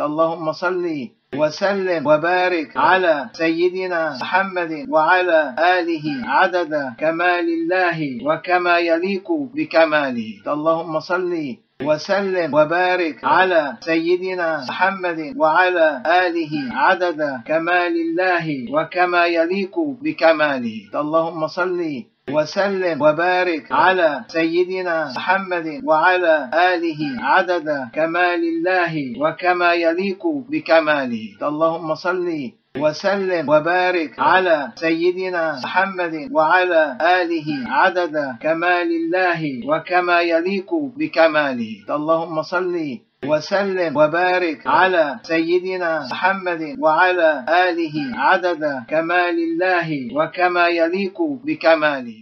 اللهم صل وسلم وبارك على سيدنا محمد وعلى آله عدد كمال الله وكما يليق بكماله. اللهم صل وسلم وبارك على سيدنا محمد وعلى آله عدد كمال الله وكما يليق بكماله. اللهم صل وسلم وبارك على سيدنا محمد وعلى آله عدد كمال الله وكما يليق بكماله. اللهم صل وسلم وبارك على سيدنا محمد وعلى آله عدد كمال الله وكما يليق بكماله. اللهم صل وسلم وبارك على سيدنا محمد وعلى آله عدد كمال الله وكما يليق بكماله.